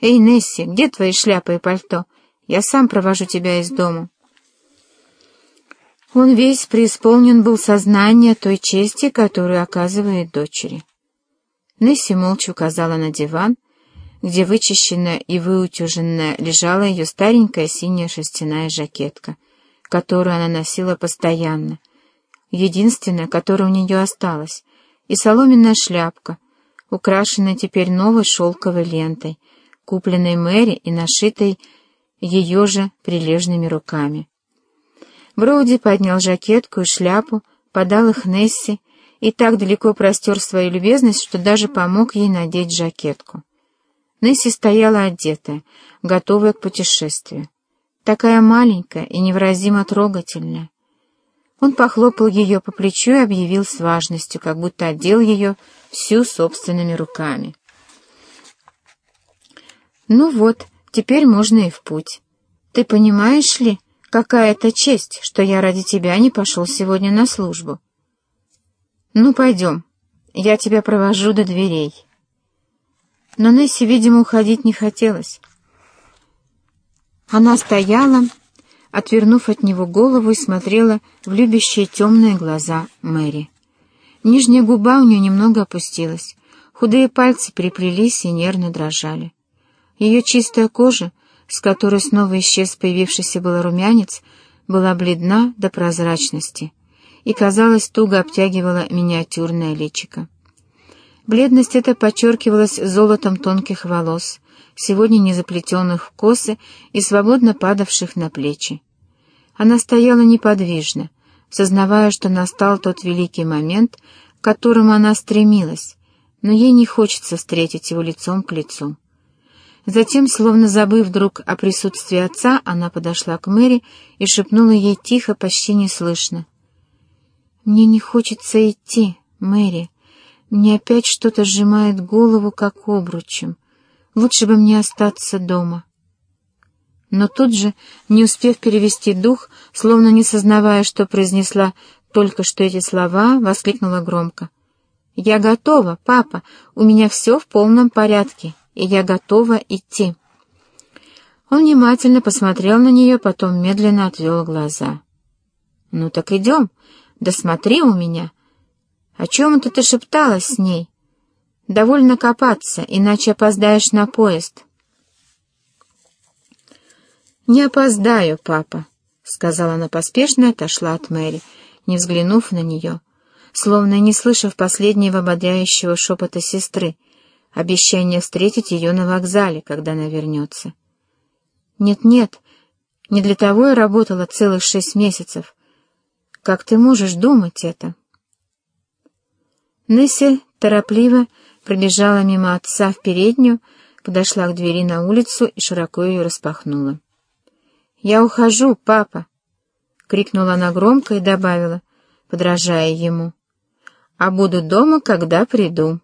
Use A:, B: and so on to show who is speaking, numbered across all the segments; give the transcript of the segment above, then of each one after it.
A: «Эй, Несси, где твои шляпы и пальто? Я сам провожу тебя из дома». Он весь преисполнен был сознания той чести, которую оказывает дочери. Несси молча указала на диван, где вычищенная и выутюженная лежала ее старенькая синяя шерстяная жакетка, которую она носила постоянно, единственная, которая у нее осталась, и соломенная шляпка, украшенная теперь новой шелковой лентой, купленной Мэри и нашитой ее же прилежными руками. Броуди поднял жакетку и шляпу, подал их Несси и так далеко простер свою любезность, что даже помог ей надеть жакетку. Несси стояла одетая, готовая к путешествию. Такая маленькая и невыразимо трогательная. Он похлопал ее по плечу и объявил с важностью, как будто одел ее всю собственными руками. «Ну вот, теперь можно и в путь. Ты понимаешь ли, какая это честь, что я ради тебя не пошел сегодня на службу? Ну, пойдем, я тебя провожу до дверей». Но Несси, видимо, уходить не хотелось. Она стояла, отвернув от него голову и смотрела в любящие темные глаза Мэри. Нижняя губа у нее немного опустилась, худые пальцы приплелись и нервно дрожали. Ее чистая кожа, с которой снова исчез появившийся был румянец, была бледна до прозрачности и, казалось, туго обтягивала миниатюрное личико. Бледность эта подчеркивалась золотом тонких волос, сегодня не заплетенных в косы и свободно падавших на плечи. Она стояла неподвижно, сознавая, что настал тот великий момент, к которому она стремилась, но ей не хочется встретить его лицом к лицу. Затем, словно забыв вдруг о присутствии отца, она подошла к Мэри и шепнула ей тихо, почти неслышно. «Мне не хочется идти, Мэри. Мне опять что-то сжимает голову, как обручем. Лучше бы мне остаться дома. Но тут же, не успев перевести дух, словно не сознавая, что произнесла только что эти слова, воскликнула громко. «Я готова, папа, у меня все в полном порядке, и я готова идти». Он внимательно посмотрел на нее, потом медленно отвел глаза. «Ну так идем, да смотри у меня, о чем это ты шепталась с ней? Довольно копаться, иначе опоздаешь на поезд. «Не опоздаю, папа», — сказала она поспешно и отошла от Мэри, не взглянув на нее, словно не слышав последнего ободряющего шепота сестры, обещания встретить ее на вокзале, когда она вернется. «Нет-нет, не для того я работала целых шесть месяцев. Как ты можешь думать это?» Несси торопливо пробежала мимо отца в переднюю, подошла к двери на улицу и широко ее распахнула. «Я ухожу, папа!» — крикнула она громко и добавила, подражая ему. «А буду дома, когда приду».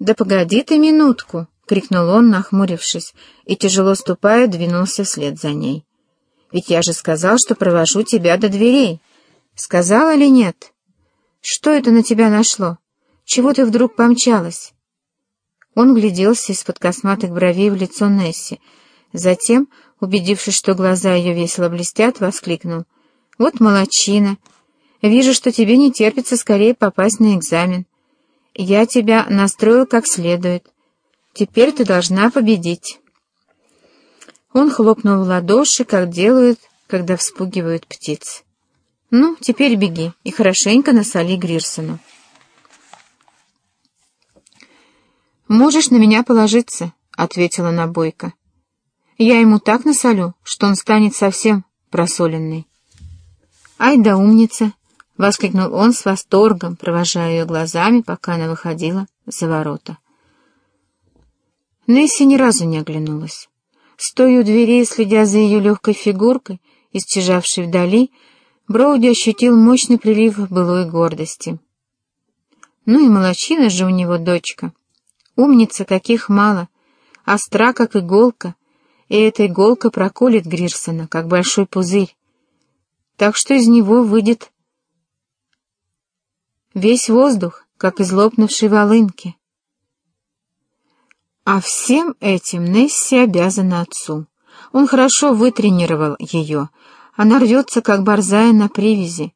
A: «Да погоди ты минутку!» — крикнул он, нахмурившись, и, тяжело ступая, двинулся вслед за ней. «Ведь я же сказал, что провожу тебя до дверей. Сказал или нет?» Что это на тебя нашло? Чего ты вдруг помчалась?» Он гляделся из-под косматых бровей в лицо Несси. Затем, убедившись, что глаза ее весело блестят, воскликнул. «Вот молочина! Вижу, что тебе не терпится скорее попасть на экзамен. Я тебя настроил как следует. Теперь ты должна победить». Он хлопнул в ладоши, как делают, когда вспугивают птиц. «Ну, теперь беги и хорошенько насоли Грирсону». «Можешь на меня положиться», — ответила Набойка. «Я ему так насолю, что он станет совсем просоленный». «Ай да умница!» — воскликнул он с восторгом, провожая ее глазами, пока она выходила за ворота. Несси ни разу не оглянулась. Стоя у дверей, следя за ее легкой фигуркой, исчезавшей вдали, Броуди ощутил мощный прилив былой гордости. Ну и молочина же у него дочка. Умница, каких мало, остра, как иголка, и эта иголка проколет Грирсона, как большой пузырь. Так что из него выйдет весь воздух, как из лопнувшей волынки. А всем этим Несси обязана отцу. Он хорошо вытренировал ее. Она рвется, как борзая на привязи,